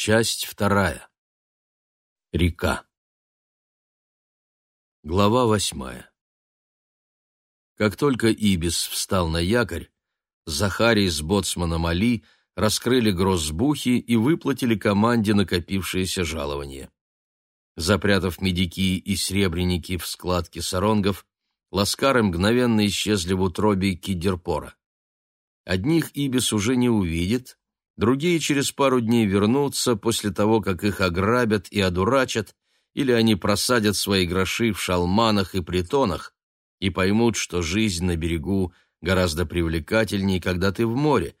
Часть вторая. Река. Глава восьмая. Как только Ибис встал на якорь, Захарий с боцманом Али раскрыли грозбухи и выплатили команде накопившееся жалование. Запрятав медики и сребреники в складки саронгов, ласкары мгновенно исчезли в утробе Кидерпора. Одних Ибис уже не увидит, другие через пару дней вернутся после того, как их ограбят и одурачат, или они просадят свои гроши в шалманах и притонах и поймут, что жизнь на берегу гораздо привлекательнее, когда ты в море,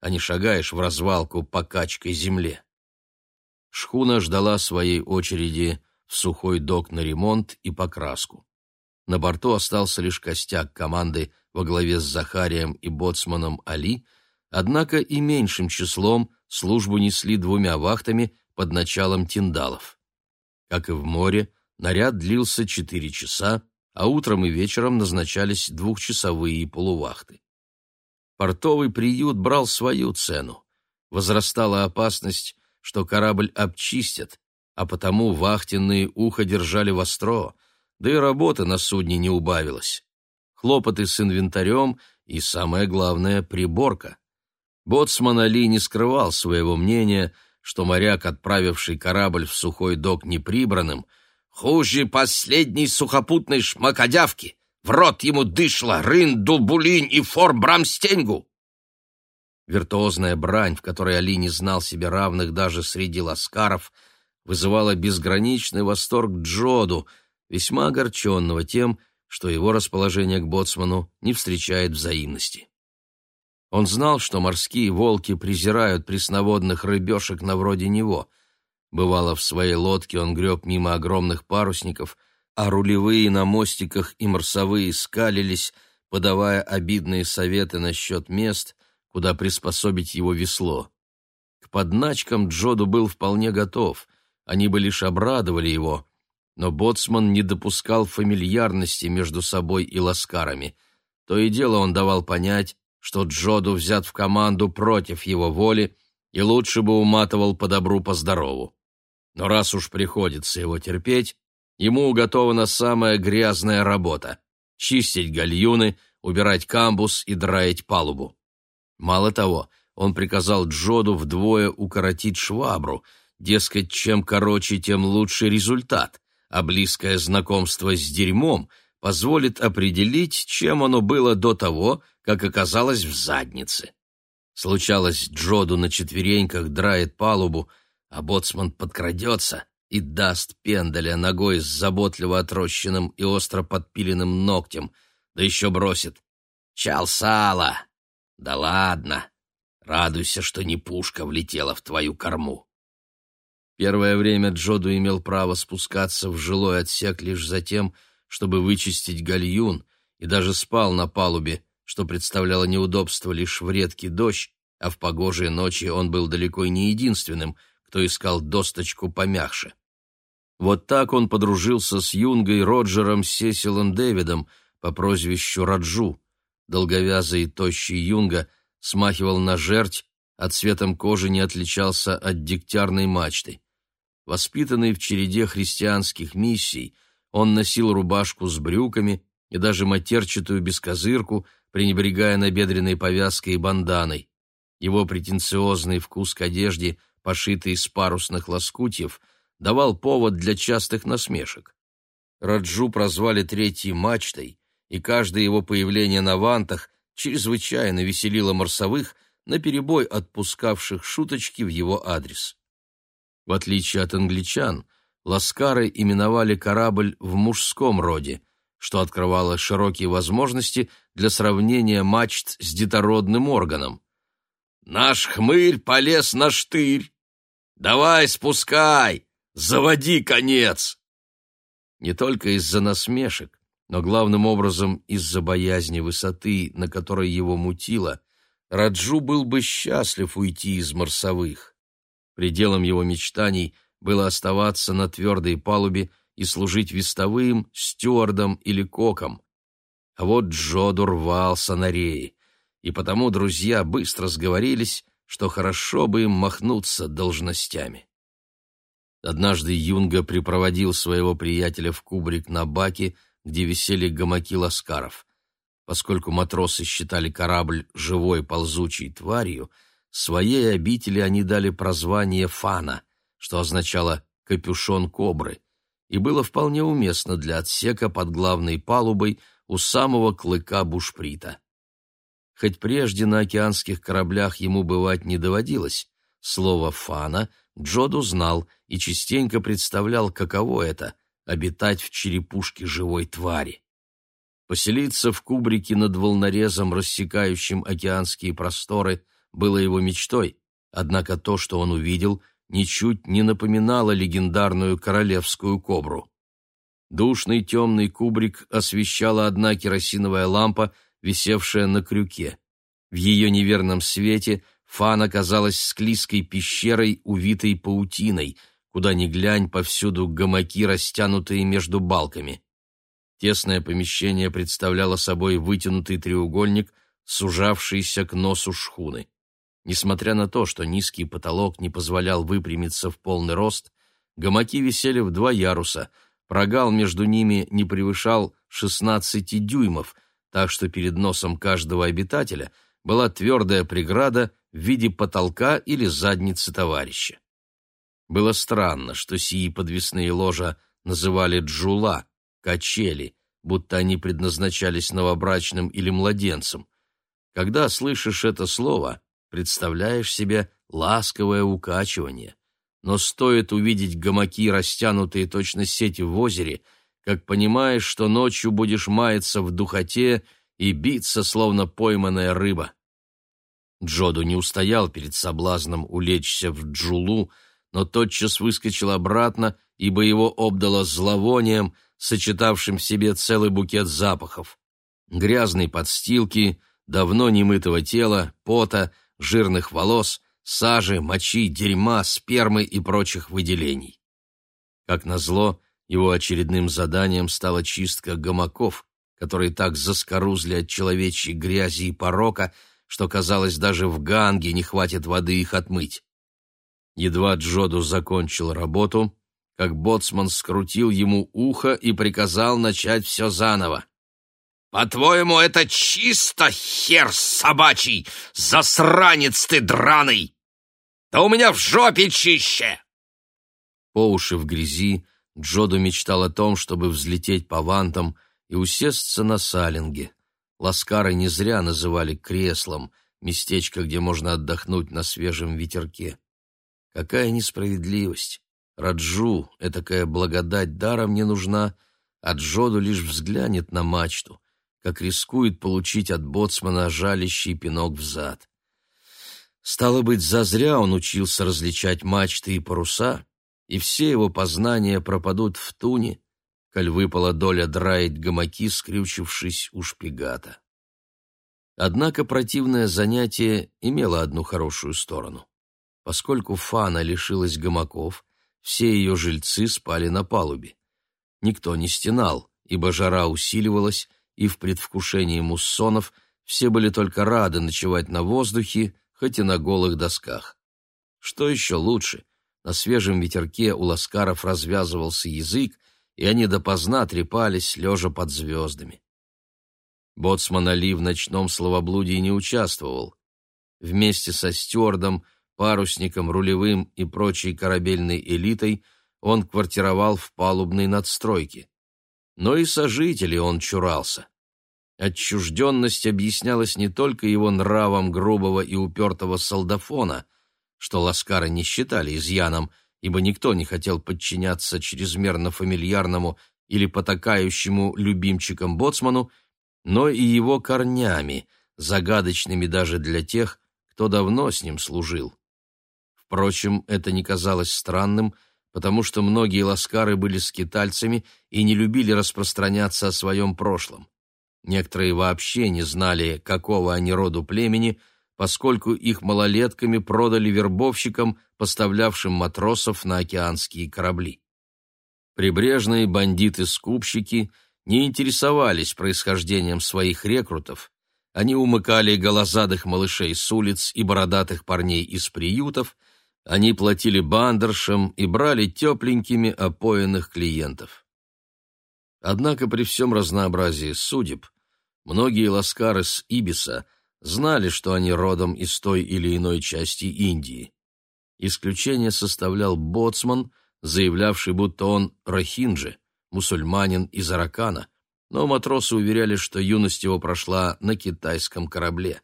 а не шагаешь в развалку по качкой земле. Шхуна ждала своей очереди в сухой док на ремонт и покраску. На борту остался лишь костяк команды во главе с Захарием и боцманом Али, однако и меньшим числом службу несли двумя вахтами под началом тиндалов. Как и в море, наряд длился четыре часа, а утром и вечером назначались двухчасовые полувахты. Портовый приют брал свою цену. Возрастала опасность, что корабль обчистят, а потому вахтенные ухо держали востро, да и работы на судне не убавилось. Хлопоты с инвентарем и, самое главное, приборка. Боцман Али не скрывал своего мнения, что моряк, отправивший корабль в сухой док неприбранным, хуже последней сухопутной шмакодявки, в рот ему дышло рын, дулбулинь и фор брамстеньгу. Виртуозная брань, в которой Али не знал себе равных даже среди ласкаров, вызывала безграничный восторг Джоду, весьма огорченного тем, что его расположение к боцману не встречает взаимности. Он знал, что морские волки презирают пресноводных рыбешек на вроде него. Бывало, в своей лодке он греб мимо огромных парусников, а рулевые на мостиках и марсовые скалились, подавая обидные советы насчет мест, куда приспособить его весло. К подначкам Джоду был вполне готов, они бы лишь обрадовали его, но боцман не допускал фамильярности между собой и ласкарами. То и дело он давал понять, что Джоду взят в команду против его воли и лучше бы уматывал по добру, по здорову. Но раз уж приходится его терпеть, ему уготована самая грязная работа — чистить гальюны, убирать камбус и драить палубу. Мало того, он приказал Джоду вдвое укоротить швабру, дескать, чем короче, тем лучший результат, а близкое знакомство с дерьмом позволит определить, чем оно было до того, как оказалось в заднице. Случалось, Джоду на четвереньках драет палубу, а боцман подкрадется и даст пендаля ногой с заботливо отрощенным и остро подпиленным ногтем, да еще бросит «Чал сала!» «Да ладно! Радуйся, что не пушка влетела в твою корму!» Первое время Джоду имел право спускаться в жилой отсек лишь за тем, чтобы вычистить гальюн, и даже спал на палубе, что представляло неудобство лишь в редкий дождь, а в погожие ночи он был далеко не единственным, кто искал досточку помягче. Вот так он подружился с Юнгой Роджером Сесилом Дэвидом по прозвищу Раджу. Долговязый и тощий Юнга смахивал на жерть, а цветом кожи не отличался от дегтярной мачты. Воспитанный в череде христианских миссий, он носил рубашку с брюками и даже матерчатую бескозырку, пренебрегая набедренной повязкой и банданой. Его претенциозный вкус к одежде, пошитый из парусных лоскутьев, давал повод для частых насмешек. Раджу прозвали третьей мачтой, и каждое его появление на вантах чрезвычайно веселило марсовых, наперебой отпускавших шуточки в его адрес. В отличие от англичан, ласкары именовали корабль в мужском роде — что открывало широкие возможности для сравнения мачт с детородным органом. «Наш хмырь полез на штырь! Давай спускай! Заводи конец!» Не только из-за насмешек, но главным образом из-за боязни высоты, на которой его мутило, Раджу был бы счастлив уйти из марсовых. Пределом его мечтаний было оставаться на твердой палубе и служить вестовым, стюардом или коком. А вот Джоду рвался на реи, и потому друзья быстро сговорились, что хорошо бы им махнуться должностями. Однажды Юнга припроводил своего приятеля в кубрик на баке, где висели гамаки ласкаров. Поскольку матросы считали корабль живой ползучей тварью, своей обители они дали прозвание «фана», что означало «капюшон кобры», и было вполне уместно для отсека под главной палубой у самого клыка бушприта. Хоть прежде на океанских кораблях ему бывать не доводилось, слово «фана» Джоду знал и частенько представлял, каково это — обитать в черепушке живой твари. Поселиться в кубрике над волнорезом, рассекающим океанские просторы, было его мечтой, однако то, что он увидел, ничуть не напоминало легендарную королевскую кобру. Душный темный кубрик освещала одна керосиновая лампа, висевшая на крюке. В ее неверном свете Фан оказалась склизкой пещерой, увитой паутиной, куда ни глянь, повсюду гамаки, растянутые между балками. Тесное помещение представляло собой вытянутый треугольник, сужавшийся к носу шхуны. Несмотря на то, что низкий потолок не позволял выпрямиться в полный рост, гамаки висели в два яруса, прогал между ними не превышал 16 дюймов, так что перед носом каждого обитателя была твердая преграда в виде потолка или задницы товарища. Было странно, что сии подвесные ложа называли джула, качели, будто они предназначались новобрачным или младенцам. Когда слышишь это слово, представляешь себе ласковое укачивание. Но стоит увидеть гамаки, растянутые точно сети в озере, как понимаешь, что ночью будешь маяться в духоте и биться, словно пойманная рыба. Джоду не устоял перед соблазном улечься в джулу, но тотчас выскочил обратно, ибо его обдало зловонием, сочетавшим в себе целый букет запахов. Грязные подстилки, давно немытого тела, пота, жирных волос, сажи, мочи, дерьма, спермы и прочих выделений. Как назло, его очередным заданием стала чистка гамаков, которые так заскорузли от человечьей грязи и порока, что, казалось, даже в Ганге не хватит воды их отмыть. Едва Джоду закончил работу, как боцман скрутил ему ухо и приказал начать все заново. «По-твоему, это чисто хер собачий, засранец ты драный! Да у меня в жопе чище!» По уши в грязи Джоду мечтал о том, чтобы взлететь по вантам и усесться на салинге. Ласкары не зря называли креслом, местечко, где можно отдохнуть на свежем ветерке. Какая несправедливость! Раджу этакая благодать даром не нужна, а Джоду лишь взглянет на мачту, как рискует получить от боцмана жалящий пинок в зад. Стало быть, зазря он учился различать мачты и паруса, и все его познания пропадут в туне, коль выпала доля драить гамаки, скрючившись у шпигата. Однако противное занятие имело одну хорошую сторону. Поскольку Фана лишилась гамаков, все ее жильцы спали на палубе. Никто не стенал, ибо жара усиливалась, и в предвкушении муссонов все были только рады ночевать на воздухе, хоть и на голых досках. Что еще лучше, на свежем ветерке у ласкаров развязывался язык, и они допоздна трепались, лежа под звездами. Боцман Али в ночном словоблудии не участвовал. Вместе со стюардом парусником, рулевым и прочей корабельной элитой он квартировал в палубной надстройке. Но и сожителей он чурался. Отчужденность объяснялась не только его нравом грубого и упертого солдафона, что ласкары не считали изъяном, ибо никто не хотел подчиняться чрезмерно фамильярному или потакающему любимчикам боцману, но и его корнями, загадочными даже для тех, кто давно с ним служил. Впрочем, это не казалось странным, потому что многие ласкары были скитальцами и не любили распространяться о своем прошлом. Некоторые вообще не знали, какого они роду племени, поскольку их малолетками продали вербовщикам, поставлявшим матросов на океанские корабли. Прибрежные бандиты-скупщики не интересовались происхождением своих рекрутов, они умыкали голозадых малышей с улиц и бородатых парней из приютов, они платили бандершам и брали тепленькими опоенных клиентов. Однако при всем разнообразии судеб многие ласкары с Ибиса знали, что они родом из той или иной части Индии. Исключение составлял боцман, заявлявший, будто он рахинджи, мусульманин из Аракана, но матросы уверяли, что юность его прошла на китайском корабле.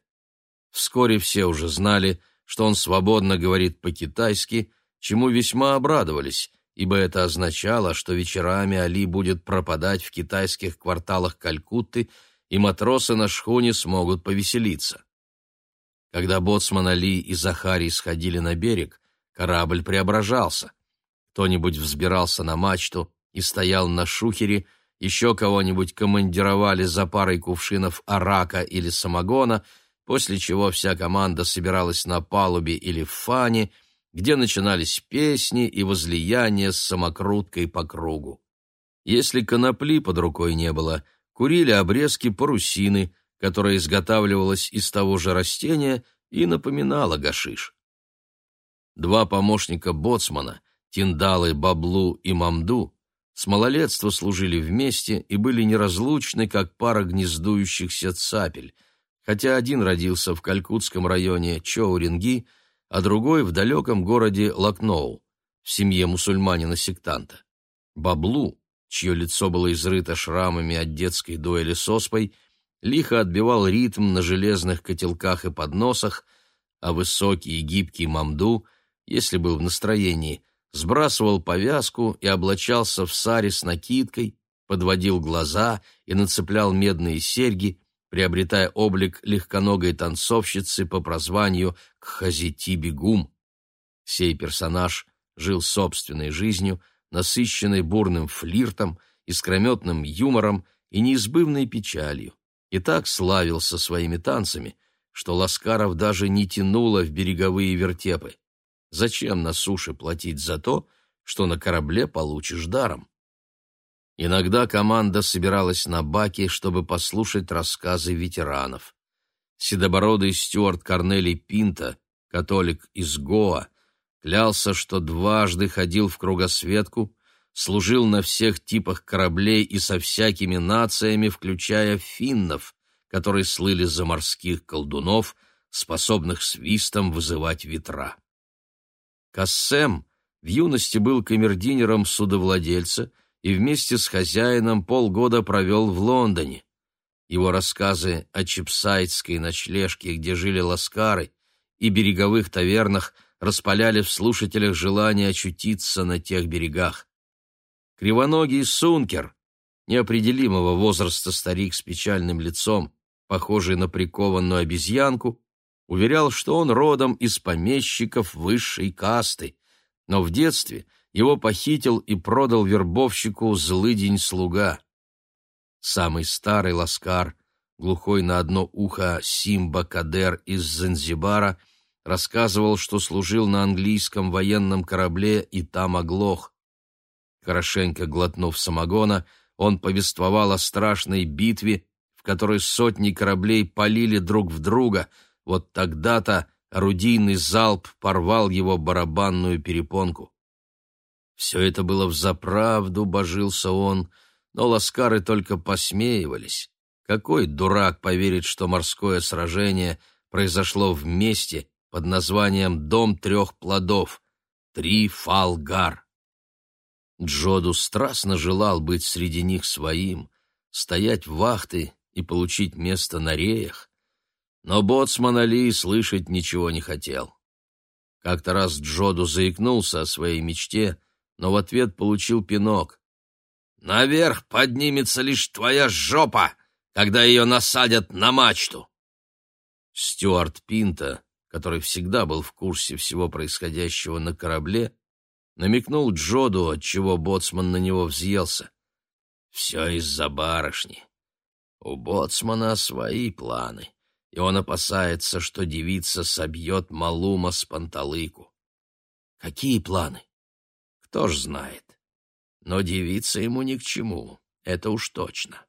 Вскоре все уже знали, что он свободно говорит по-китайски, чему весьма обрадовались, ибо это означало, что вечерами Али будет пропадать в китайских кварталах Калькутты, и матросы на шхуне смогут повеселиться. Когда боцман Али и Захарий сходили на берег, корабль преображался. Кто-нибудь взбирался на мачту и стоял на шухере, еще кого-нибудь командировали за парой кувшинов арака или самогона, после чего вся команда собиралась на палубе или в фане, где начинались песни и возлияния с самокруткой по кругу. Если конопли под рукой не было, курили обрезки парусины, которая изготавливалась из того же растения и напоминала гашиш. Два помощника боцмана, Тиндалы, Баблу и Мамду, с малолетства служили вместе и были неразлучны, как пара гнездующихся цапель, хотя один родился в калькутском районе Чоуринги, а другой в далеком городе Лакноу, в семье мусульманина-сектанта. Баблу, чье лицо было изрыто шрамами от детской дуэли с оспой, лихо отбивал ритм на железных котелках и подносах, а высокий и гибкий Мамду, если был в настроении, сбрасывал повязку и облачался в саре с накидкой, подводил глаза и нацеплял медные серьги, приобретая облик легконогой танцовщицы по прозванию Кхазити Бегум. Сей персонаж жил собственной жизнью, насыщенной бурным флиртом, искрометным юмором и неизбывной печалью, и так славился своими танцами, что Ласкаров даже не тянуло в береговые вертепы. Зачем на суше платить за то, что на корабле получишь даром? Иногда команда собиралась на баке, чтобы послушать рассказы ветеранов. Седобородый стюарт Корнелий Пинта, католик из Гоа, клялся, что дважды ходил в кругосветку, служил на всех типах кораблей и со всякими нациями, включая финнов, которые слыли за морских колдунов, способных свистом вызывать ветра. Кассем в юности был камердинером судовладельца и вместе с хозяином полгода провел в Лондоне. Его рассказы о чипсайдской ночлежке, где жили ласкары, и береговых тавернах распаляли в слушателях желание очутиться на тех берегах. Кривоногий сункер, неопределимого возраста старик с печальным лицом, похожий на прикованную обезьянку, уверял, что он родом из помещиков высшей касты, но в детстве его похитил и продал вербовщику злыдень-слуга. Самый старый ласкар, глухой на одно ухо Симба Кадер из Занзибара, рассказывал, что служил на английском военном корабле и там оглох. Хорошенько глотнув самогона, он повествовал о страшной битве, в которой сотни кораблей полили друг в друга — вот тогда-то орудийный залп порвал его барабанную перепонку. Все это было взаправду, божился он, но ласкары только посмеивались. Какой дурак поверит, что морское сражение произошло в месте под названием «Дом трех плодов» — Трифалгар. Джоду страстно желал быть среди них своим, стоять в вахты и получить место на реях, но боцман Али слышать ничего не хотел. Как-то раз Джоду заикнулся о своей мечте, но в ответ получил пинок. «Наверх поднимется лишь твоя жопа, когда ее насадят на мачту!» Стюарт Пинта, который всегда был в курсе всего происходящего на корабле, намекнул Джоду, отчего боцман на него взъелся. «Все из-за барышни. У боцмана свои планы и он опасается, что девица собьет Малума с панталыку. Какие планы? Кто ж знает. Но девица ему ни к чему, это уж точно.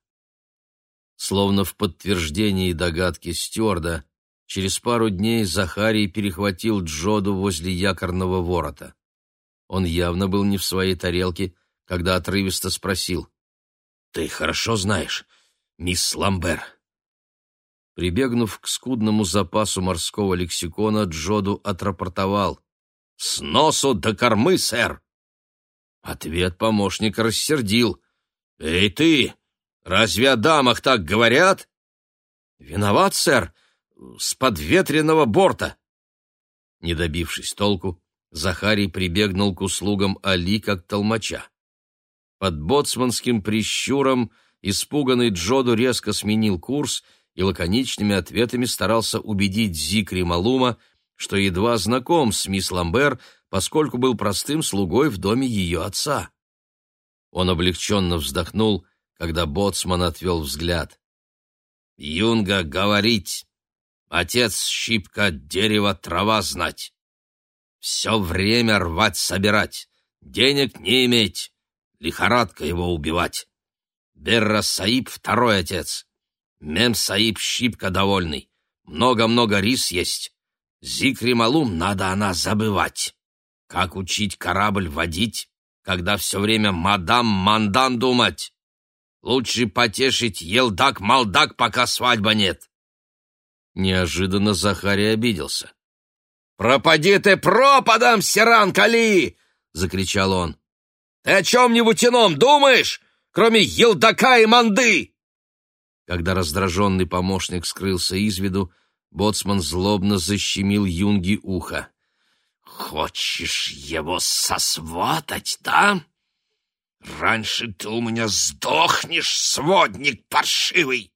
Словно в подтверждении догадки стюарда, через пару дней Захарий перехватил Джоду возле якорного ворота. Он явно был не в своей тарелке, когда отрывисто спросил. «Ты хорошо знаешь, мисс Ламбер?» Прибегнув к скудному запасу морского лексикона, Джоду отрапортовал. «С носу до кормы, сэр!» Ответ помощника рассердил. «Эй ты! Разве о дамах так говорят?» «Виноват, сэр, с подветренного борта!» Не добившись толку, Захарий прибегнул к услугам Али как толмача. Под боцманским прищуром испуганный Джоду резко сменил курс и лаконичными ответами старался убедить Зикри Малума, что едва знаком с мисс Ламбер, поскольку был простым слугой в доме ее отца. Он облегченно вздохнул, когда боцман отвел взгляд. «Юнга говорить! Отец щипка дерева трава знать! Все время рвать собирать, денег не иметь, лихорадка его убивать! Берра Саиб второй отец, Мем Саиб щипка довольный, много-много рис есть, Зикри Малум надо она забывать!» Как учить корабль водить, когда все время мадам-мандан думать? Лучше потешить елдак-малдак, пока свадьба нет. Неожиданно Захарий обиделся. «Пропади ты пропадом, Сиран Кали!» — закричал он. «Ты о чем-нибудь ином думаешь, кроме елдака и манды?» Когда раздраженный помощник скрылся из виду, боцман злобно защемил юнги ухо. Хочешь его сосватать, да? Раньше ты у меня сдохнешь, сводник паршивый!»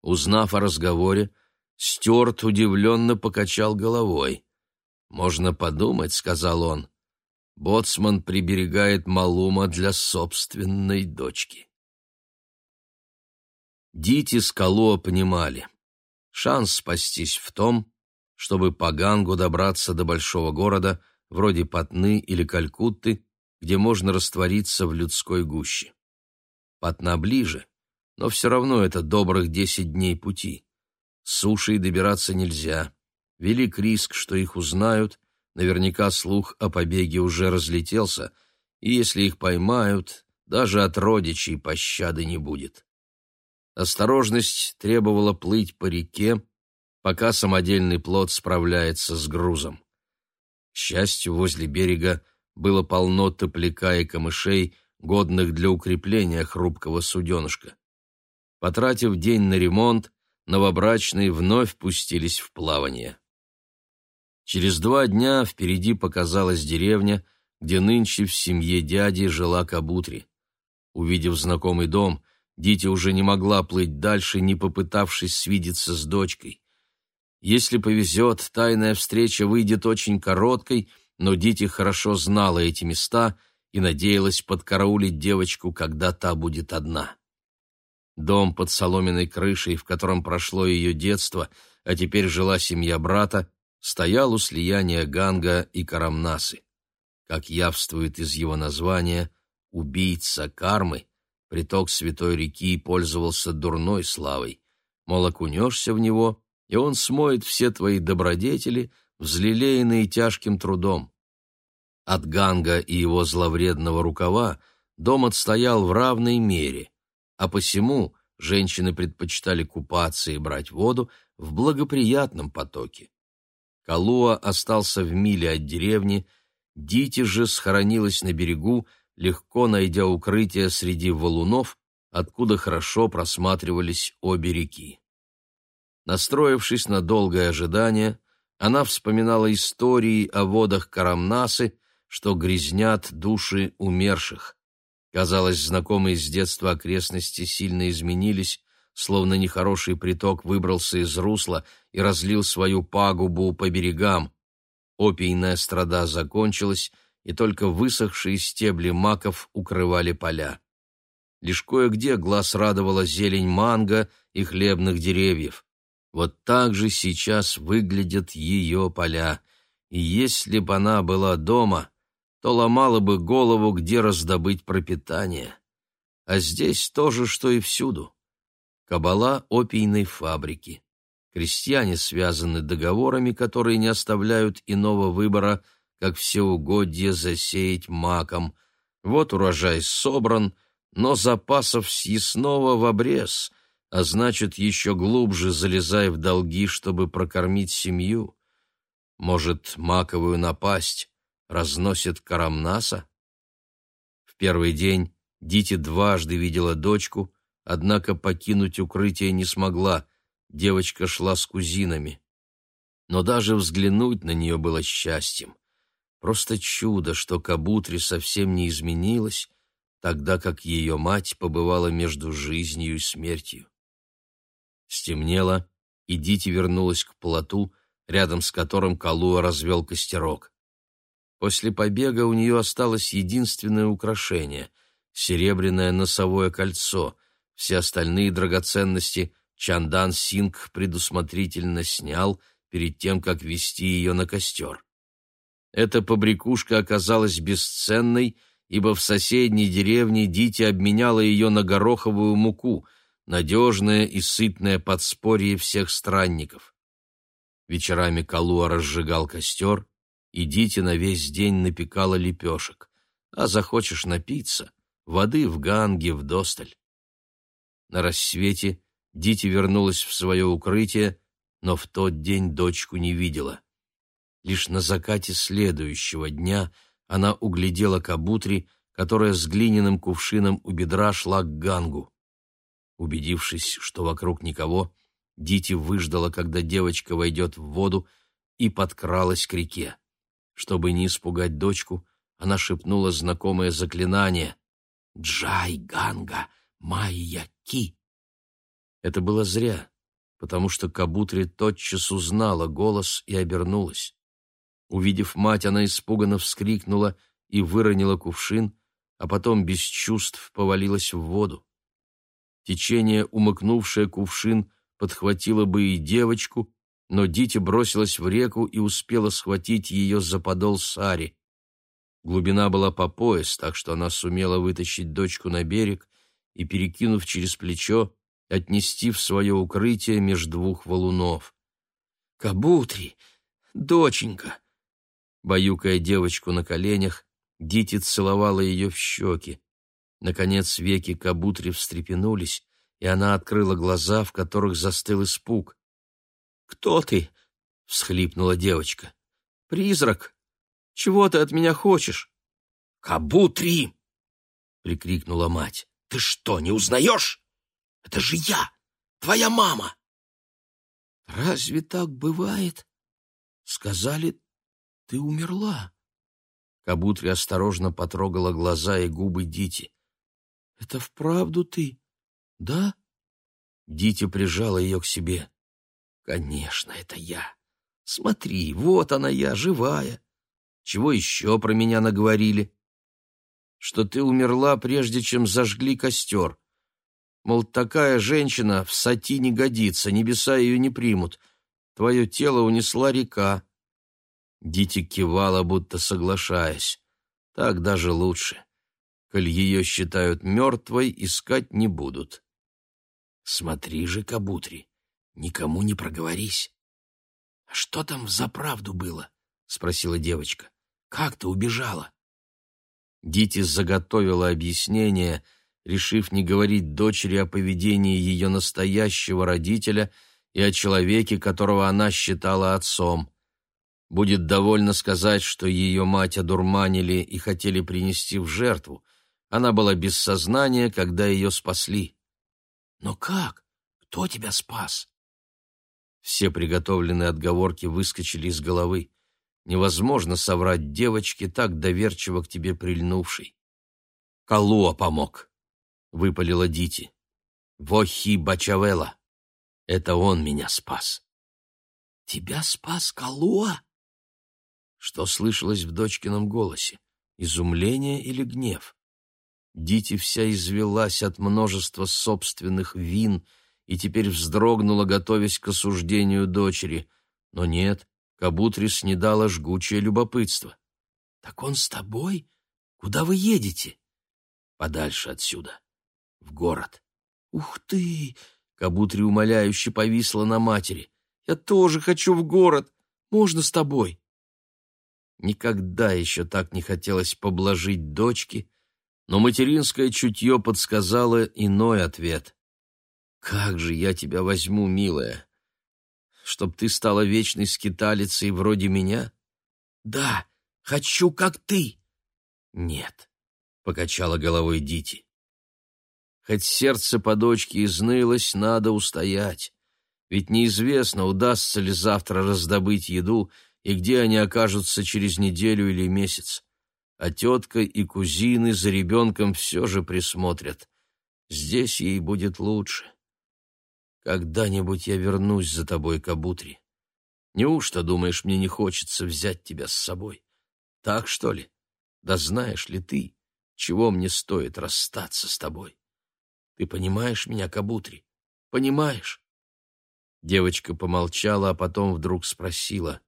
Узнав о разговоре, Стюарт удивленно покачал головой. «Можно подумать», — сказал он, — «боцман приберегает Малума для собственной дочки». Дити с Калуа понимали. Шанс спастись в том, чтобы по Гангу добраться до большого города, вроде Патны или Калькутты, где можно раствориться в людской гуще. Патна ближе, но все равно это добрых десять дней пути. Сушей добираться нельзя. Велик риск, что их узнают, наверняка слух о побеге уже разлетелся, и если их поймают, даже от родичей пощады не будет. Осторожность требовала плыть по реке, пока самодельный плот справляется с грузом. К счастью, возле берега было полно топляка и камышей, годных для укрепления хрупкого суденышка. Потратив день на ремонт, новобрачные вновь пустились в плавание. Через два дня впереди показалась деревня, где нынче в семье дяди жила Кабутри. Увидев знакомый дом, Дитя уже не могла плыть дальше, не попытавшись свидеться с дочкой. Если повезет, тайная встреча выйдет очень короткой, но Дити хорошо знала эти места и надеялась подкараулить девочку, когда та будет одна. Дом под соломенной крышей, в котором прошло ее детство, а теперь жила семья брата, стоял у слияния Ганга и Карамнасы. Как явствует из его названия, убийца кармы, приток святой реки пользовался дурной славой. Мол, окунешься в него, и он смоет все твои добродетели, взлелеянные тяжким трудом. От Ганга и его зловредного рукава дом отстоял в равной мере, а посему женщины предпочитали купаться и брать воду в благоприятном потоке. Калуа остался в миле от деревни, Дити же схоронилась на берегу, легко найдя укрытие среди валунов, откуда хорошо просматривались обе реки. Настроившись на долгое ожидание, она вспоминала истории о водах Карамнасы, что грязнят души умерших. Казалось, знакомые с детства окрестности сильно изменились, словно нехороший приток выбрался из русла и разлил свою пагубу по берегам. Опийная страда закончилась, и только высохшие стебли маков укрывали поля. Лишь кое-где глаз радовала зелень манго и хлебных деревьев. Вот так же сейчас выглядят ее поля, и если бы она была дома, то ломала бы голову, где раздобыть пропитание. А здесь то же, что и всюду. Кабала опийной фабрики. Крестьяне связаны договорами, которые не оставляют иного выбора, как все угодья засеять маком. Вот урожай собран, но запасов съестного в обрез, а значит, еще глубже залезай в долги, чтобы прокормить семью. Может, маковую напасть разносит Карамнаса? В первый день Дити дважды видела дочку, однако покинуть укрытие не смогла, девочка шла с кузинами. Но даже взглянуть на нее было счастьем. Просто чудо, что Кабутри совсем не изменилась, тогда как ее мать побывала между жизнью и смертью. Стемнело, и Дити вернулась к плоту, рядом с которым Калуа развел костерок. После побега у нее осталось единственное украшение — серебряное носовое кольцо. Все остальные драгоценности Чандан Синг предусмотрительно снял перед тем, как вести ее на костер. Эта побрякушка оказалась бесценной, ибо в соседней деревне Дити обменяла ее на гороховую муку, надежное и сытное подспорье всех странников. Вечерами Калуа разжигал костер, и Дити на весь день напекала лепешек. А захочешь напиться — воды в ганге вдосталь. На рассвете Дити вернулась в свое укрытие, но в тот день дочку не видела. Лишь на закате следующего дня она углядела Кабутри, которая с глиняным кувшином у бедра шла к гангу. Убедившись, что вокруг никого, Дити выждала, когда девочка войдет в воду, и подкралась к реке. Чтобы не испугать дочку, она шепнула знакомое заклинание «Джай Ганга Майя Ки». Это было зря, потому что Кабутри тотчас узнала голос и обернулась. Увидев мать, она испуганно вскрикнула и выронила кувшин, а потом без чувств повалилась в воду. Течение, умыкнувшее кувшин, подхватило бы и девочку, но Дити бросилась в реку и успела схватить ее за подол сари. Глубина была по пояс, так что она сумела вытащить дочку на берег и, перекинув через плечо, отнести в свое укрытие меж двух валунов. «Кабутри! Доченька!» Баюкая девочку на коленях, Дити целовала ее в щеки. Наконец веки Кабутри встрепенулись, и она открыла глаза, в которых застыл испуг. «Кто ты?» — всхлипнула девочка. «Призрак! Чего ты от меня хочешь?» «Кабу-три!» — прикрикнула мать. «Ты что, не узнаешь? Это же я, твоя мама!» «Разве так бывает?» «Сказали, ты умерла». Кабутри осторожно потрогала глаза и губы Дити. «Это вправду ты, да?» Дити прижала ее к себе. Конечно, это я. Смотри, вот она я, живая. Чего еще про меня наговорили? Что ты умерла, прежде чем зажгли костер. Мол, такая женщина в сати не годится, небеса ее не примут. Твое тело унесла река. Дити кивала, будто соглашаясь. Так даже лучше. Коль ее считают мертвой, искать не будут. Смотри же, Кабутри, Никому не проговорись. — А что там за правду было? — спросила девочка. — Как ты убежала? Дити заготовила объяснение, решив не говорить дочери о поведении ее настоящего родителя и о человеке, которого она считала отцом. Будет довольно сказать, что ее мать одурманили и хотели принести в жертву. Она была без сознания, когда ее спасли. «Но как? Кто тебя спас?» Все приготовленные отговорки выскочили из головы. Невозможно соврать девочке, так доверчиво к тебе прильнувшей. «Калуа помог», — выпалила Дити. «Вохи Бачавела. Это он меня спас». «Тебя спас Калуа?» Что слышалось в дочкином голосе? Изумление или гнев? Дити вся извелась от множества собственных вин — и теперь вздрогнула, готовясь к осуждению дочери. Но нет, Кабутрис не дала жгучее любопытство. — Так он с тобой? Куда вы едете? — Подальше отсюда. В город. — Ух ты! Кабутри умоляюще повисла на матери. «Я тоже хочу в город. Можно с тобой?» Никогда еще так не хотелось поблажить дочке, но материнское чутье подсказало иной ответ. «Как же я тебя возьму, милая? Чтоб ты стала вечной скиталицей вроде меня?» «Да, хочу, как ты!» «Нет», — покачала головой Дити. Хоть сердце по дочке изнылось, надо устоять. Ведь неизвестно, удастся ли завтра раздобыть еду и где они окажутся через неделю или месяц. А тетка и кузины за ребенком все же присмотрят. Здесь ей будет лучше. Когда-нибудь я вернусь за тобой, Кабутри. Неужто, думаешь, мне не хочется взять тебя с собой? Так, что ли? Да знаешь ли ты, чего мне стоит расстаться с тобой? Ты понимаешь меня, Кабутри? Понимаешь?» Девочка помолчала, а потом вдруг спросила.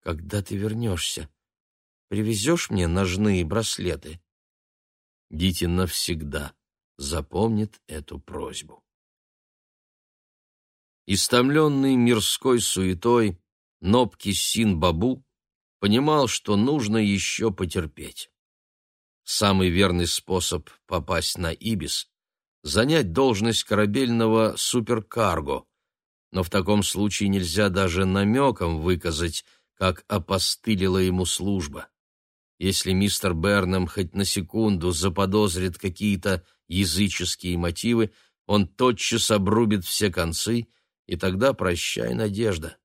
«Когда ты вернешься, привезешь мне ножные браслеты?» Дити навсегда запомнит эту просьбу. Истомленный мирской суетой, Нобки Син-Бабу понимал, что нужно еще потерпеть. Самый верный способ попасть на Ибис занять должность корабельного суперкарго, но в таком случае нельзя даже намеком выказать, как опостылила ему служба. Если мистер Бернам хоть на секунду заподозрит какие-то языческие мотивы, он тотчас обрубит все концы, и тогда прощай, надежда.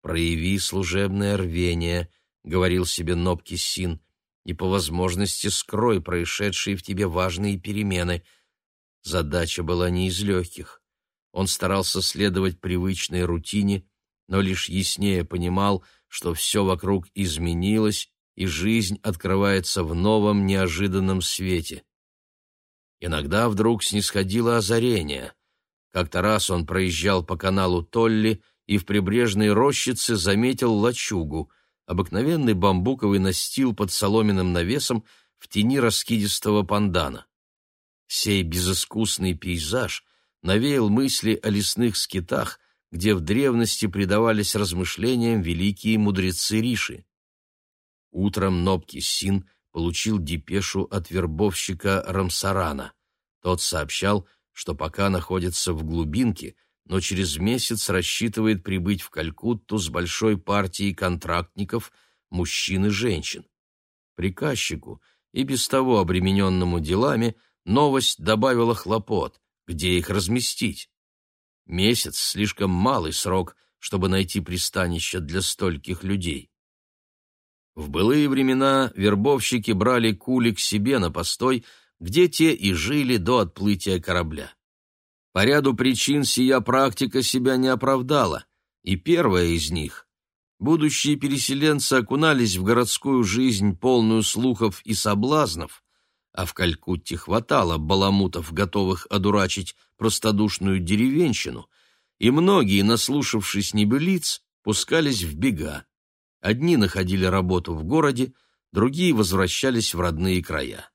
«Прояви служебное рвение», — говорил себе Нобки Син, «и по возможности скрой происшедшие в тебе важные перемены», — Задача была не из легких. Он старался следовать привычной рутине, но лишь яснее понимал, что все вокруг изменилось, и жизнь открывается в новом неожиданном свете. Иногда вдруг снисходило озарение. Как-то раз он проезжал по каналу Толли и в прибрежной рощице заметил лачугу, обыкновенный бамбуковый настил под соломенным навесом в тени раскидистого пандана. Сей безыскусный пейзаж навеял мысли о лесных скитах, где в древности предавались размышлениям великие мудрецы Риши. Утром Нобки Син получил депешу от вербовщика Рамсарана. Тот сообщал, что пока находится в глубинке, но через месяц рассчитывает прибыть в Калькутту с большой партией контрактников, мужчин и женщин. Приказчику, и без того обремененному делами, Новость добавила хлопот, где их разместить. Месяц — слишком малый срок, чтобы найти пристанище для стольких людей. В былые времена вербовщики брали кули к себе на постой, где те и жили до отплытия корабля. По ряду причин сия практика себя не оправдала, и первая из них — будущие переселенцы окунались в городскую жизнь, полную слухов и соблазнов, а в Калькутте хватало баламутов, готовых одурачить простодушную деревенщину, и многие, наслушавшись небылиц, пускались в бега. Одни находили работу в городе, другие возвращались в родные края.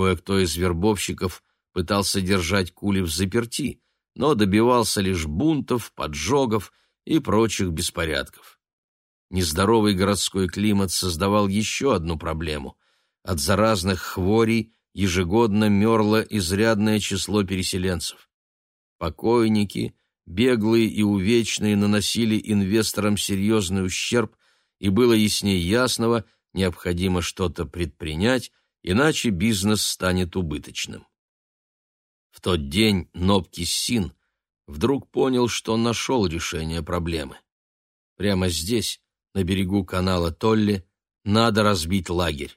Кое-кто из вербовщиков пытался держать кули в заперти, но добивался лишь бунтов, поджогов и прочих беспорядков. Нездоровый городской климат создавал еще одну проблему — от заразных хворей ежегодно мерло изрядное число переселенцев. Покойники, беглые и увечные наносили инвесторам серьезный ущерб, и было яснее ясного, необходимо что-то предпринять, иначе бизнес станет убыточным. В тот день Нобки Син вдруг понял, что нашел решение проблемы. Прямо здесь, на берегу канала Толли, надо разбить лагерь.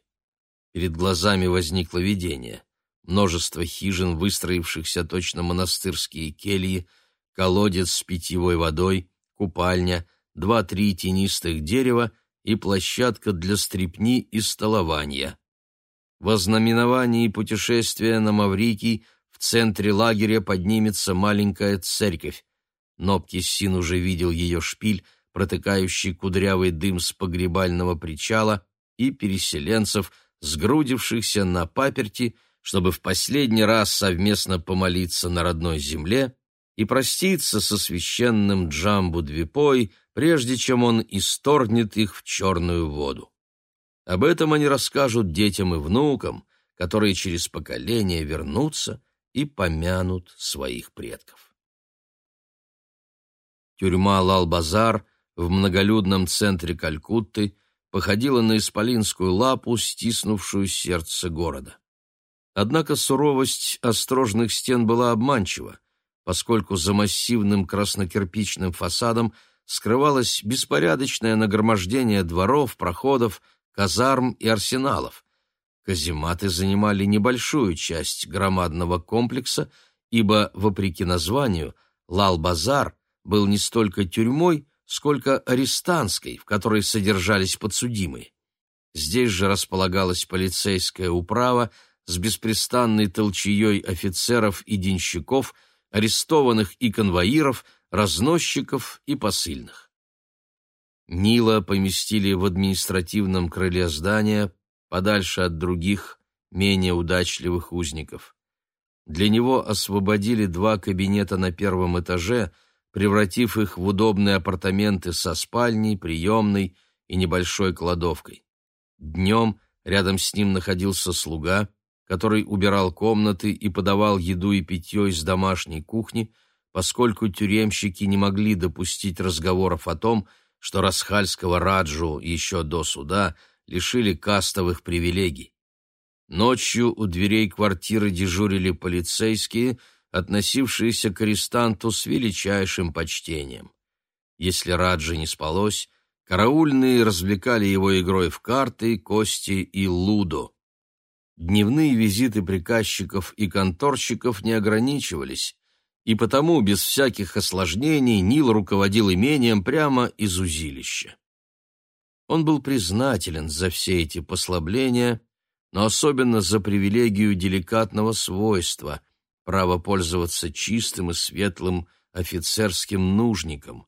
Перед глазами возникло видение. Множество хижин, выстроившихся точно монастырские кельи, колодец с питьевой водой, купальня, два-три тенистых дерева и площадка для стрипни и столования. Во знаменовании путешествия на Маврикий в центре лагеря поднимется маленькая церковь. Нобки Син уже видел ее шпиль, протыкающий кудрявый дым с погребального причала, и переселенцев, сгрудившихся на паперти, чтобы в последний раз совместно помолиться на родной земле и проститься со священным Джамбу-Двипой, прежде чем он исторгнет их в черную воду. Об этом они расскажут детям и внукам, которые через поколение вернутся и помянут своих предков. Тюрьма Лал-Базар в многолюдном центре Калькутты походила на исполинскую лапу, стиснувшую сердце города. Однако суровость острожных стен была обманчива, поскольку за массивным краснокирпичным фасадом скрывалось беспорядочное нагромождение дворов, проходов, казарм и арсеналов. Казематы занимали небольшую часть громадного комплекса, ибо, вопреки названию, Лал-Базар был не столько тюрьмой, сколько арестантской, в которой содержались подсудимые. Здесь же располагалась полицейская управа с беспрестанной толчеей офицеров и денщиков, арестованных и конвоиров, разносчиков и посыльных. Нила поместили в административном крыле здания, подальше от других, менее удачливых узников. Для него освободили два кабинета на первом этаже, превратив их в удобные апартаменты со спальней, приемной и небольшой кладовкой. Днем рядом с ним находился слуга, который убирал комнаты и подавал еду и питье из домашней кухни, поскольку тюремщики не могли допустить разговоров о том, что Расхальского Раджу еще до суда лишили кастовых привилегий. Ночью у дверей квартиры дежурили полицейские, относившиеся к арестанту с величайшим почтением. Если Раджи не спалось, караульные развлекали его игрой в карты, кости и лудо. Дневные визиты приказчиков и конторщиков не ограничивались, и потому без всяких осложнений Нил руководил имением прямо из узилища. Он был признателен за все эти послабления, но особенно за привилегию деликатного свойства — право пользоваться чистым и светлым офицерским нужником.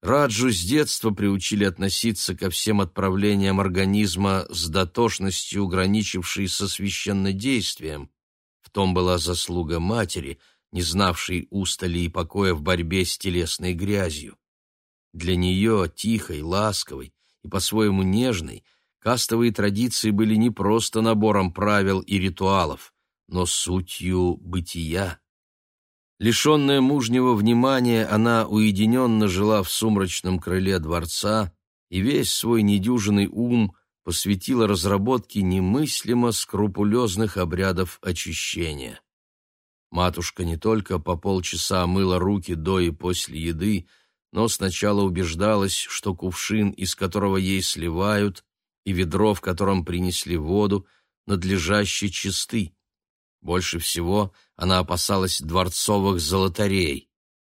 Раджу с детства приучили относиться ко всем отправлениям организма с дотошностью, граничившей со священнодействием. В том была заслуга матери — не знавшей устали и покоя в борьбе с телесной грязью. Для нее, тихой, ласковой и по-своему нежной, кастовые традиции были не просто набором правил и ритуалов, но сутью бытия. Лишенная мужнего внимания, она уединенно жила в сумрачном крыле дворца и весь свой недюжинный ум посвятила разработке немыслимо скрупулезных обрядов очищения. Матушка не только по полчаса мыла руки до и после еды, но сначала убеждалась, что кувшин, из которого ей сливают, и ведро, в котором принесли воду, надлежаще чисты. Больше всего она опасалась дворцовых золотарей.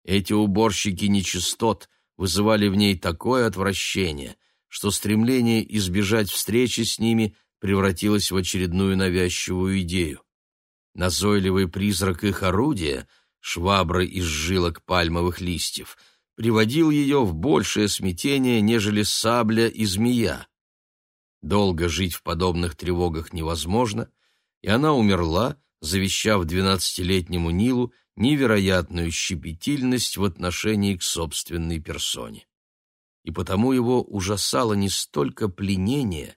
Эти уборщики нечистот вызывали в ней такое отвращение, что стремление избежать встречи с ними превратилось в очередную навязчивую идею. Назойливый призрак их орудия, швабры из жилок пальмовых листьев, приводил ее в большее смятение, нежели сабля и змея. Долго жить в подобных тревогах невозможно, и она умерла, завещав двенадцатилетнему Нилу невероятную щепетильность в отношении к собственной персоне. И потому его ужасало не столько пленение,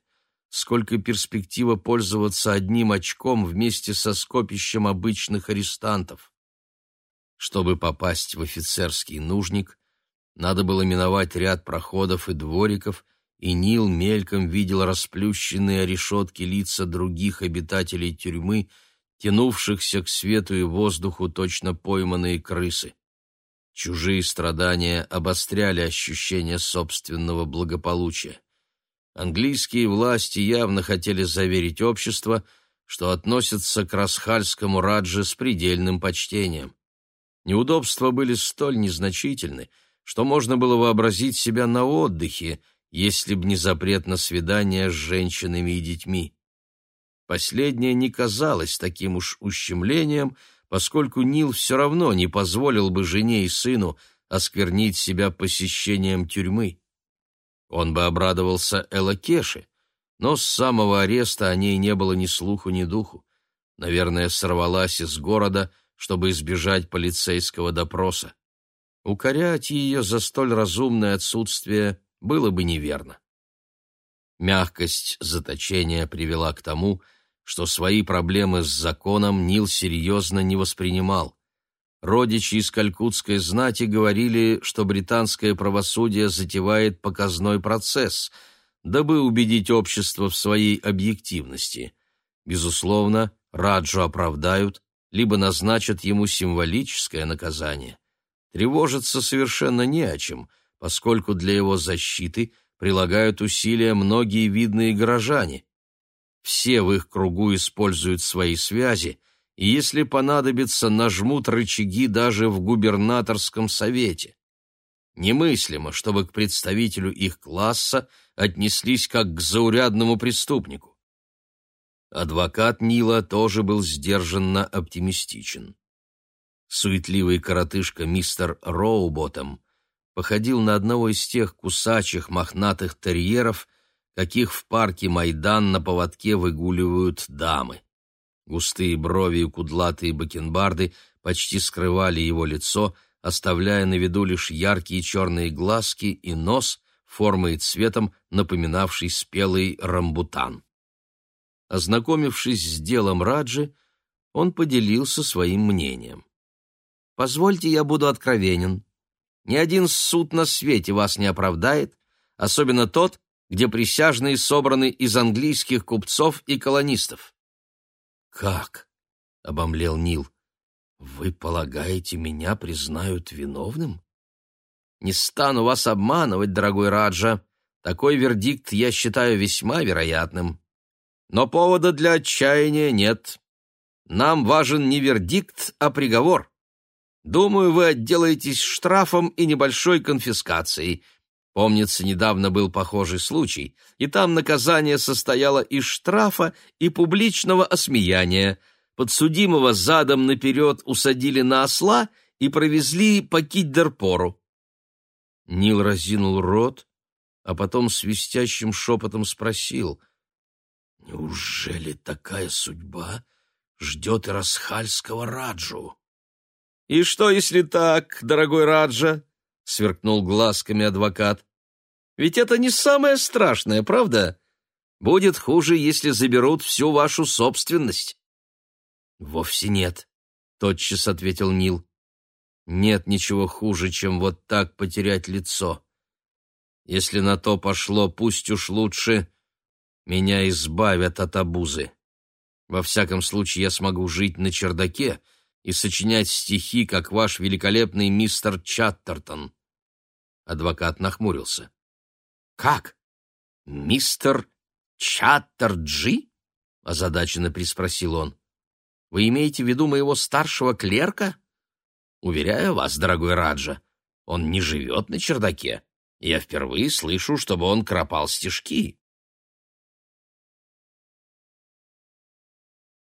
сколько перспектива пользоваться одним очком вместе со скопищем обычных арестантов. Чтобы попасть в офицерский нужник, надо было миновать ряд проходов и двориков, и Нил мельком видел расплющенные решетки лица других обитателей тюрьмы, тянувшихся к свету и воздуху точно пойманные крысы. Чужие страдания обостряли ощущение собственного благополучия. Английские власти явно хотели заверить общество, что относятся к Расхальскому Раджи с предельным почтением. Неудобства были столь незначительны, что можно было вообразить себя на отдыхе, если б не запрет на свидания с женщинами и детьми. Последнее не казалось таким уж ущемлением, поскольку Нил все равно не позволил бы жене и сыну осквернить себя посещением тюрьмы. Он бы обрадовался Элакеше, но с самого ареста о ней не было ни слуху, ни духу. Наверное, сорвалась из города, чтобы избежать полицейского допроса. Укорять ее за столь разумное отсутствие было бы неверно. Мягкость заточения привела к тому, что свои проблемы с законом Нил серьезно не воспринимал. Родичи из калькутской знати говорили, что британское правосудие затевает показной процесс, дабы убедить общество в своей объективности. Безусловно, Раджу оправдают, либо назначат ему символическое наказание. Тревожиться совершенно не о чем, поскольку для его защиты прилагают усилия многие видные горожане. Все в их кругу используют свои связи, и если понадобится, нажмут рычаги даже в губернаторском совете. Немыслимо, чтобы к представителю их класса отнеслись как к заурядному преступнику. Адвокат Нила тоже был сдержанно оптимистичен. Суетливый коротышка мистер Роуботом походил на одного из тех кусачих мохнатых терьеров, каких в парке Майдан на поводке выгуливают дамы. Густые брови и кудлатые бакенбарды почти скрывали его лицо, оставляя на виду лишь яркие черные глазки и нос, формой и цветом напоминавший спелый рамбутан. Ознакомившись с делом Раджи, он поделился своим мнением. «Позвольте, я буду откровенен. Ни один суд на свете вас не оправдает, особенно тот, где присяжные собраны из английских купцов и колонистов». «Как?» — обомлел Нил. «Вы полагаете, меня признают виновным?» «Не стану вас обманывать, дорогой Раджа. Такой вердикт я считаю весьма вероятным. Но повода для отчаяния нет. Нам важен не вердикт, а приговор. Думаю, вы отделаетесь штрафом и небольшой конфискацией. Помнится, недавно был похожий случай, и там наказание состояло из штрафа и публичного осмеяния. Подсудимого задом наперед усадили на осла и провезли по Киддерпору. Нил разинул рот, а потом свистящим шепотом спросил — Неужели такая судьба ждет и Расхальского Раджу? — И что, если так, дорогой Раджа? — сверкнул глазками адвокат. — Ведь это не самое страшное, правда? Будет хуже, если заберут всю вашу собственность. — Вовсе нет, — тотчас ответил Нил. — Нет ничего хуже, чем вот так потерять лицо. Если на то пошло, пусть уж лучше меня избавят от обузы. Во всяком случае, я смогу жить на чердаке и сочинять стихи, как ваш великолепный мистер Чаттертон. Адвокат нахмурился. Как? Мистер Чаттерджи? озадаченно приспросил он. Вы имеете в виду моего старшего клерка? Уверяю вас, дорогой Раджа, он не живет на чердаке. Я впервые слышу, чтобы он кропал стишки.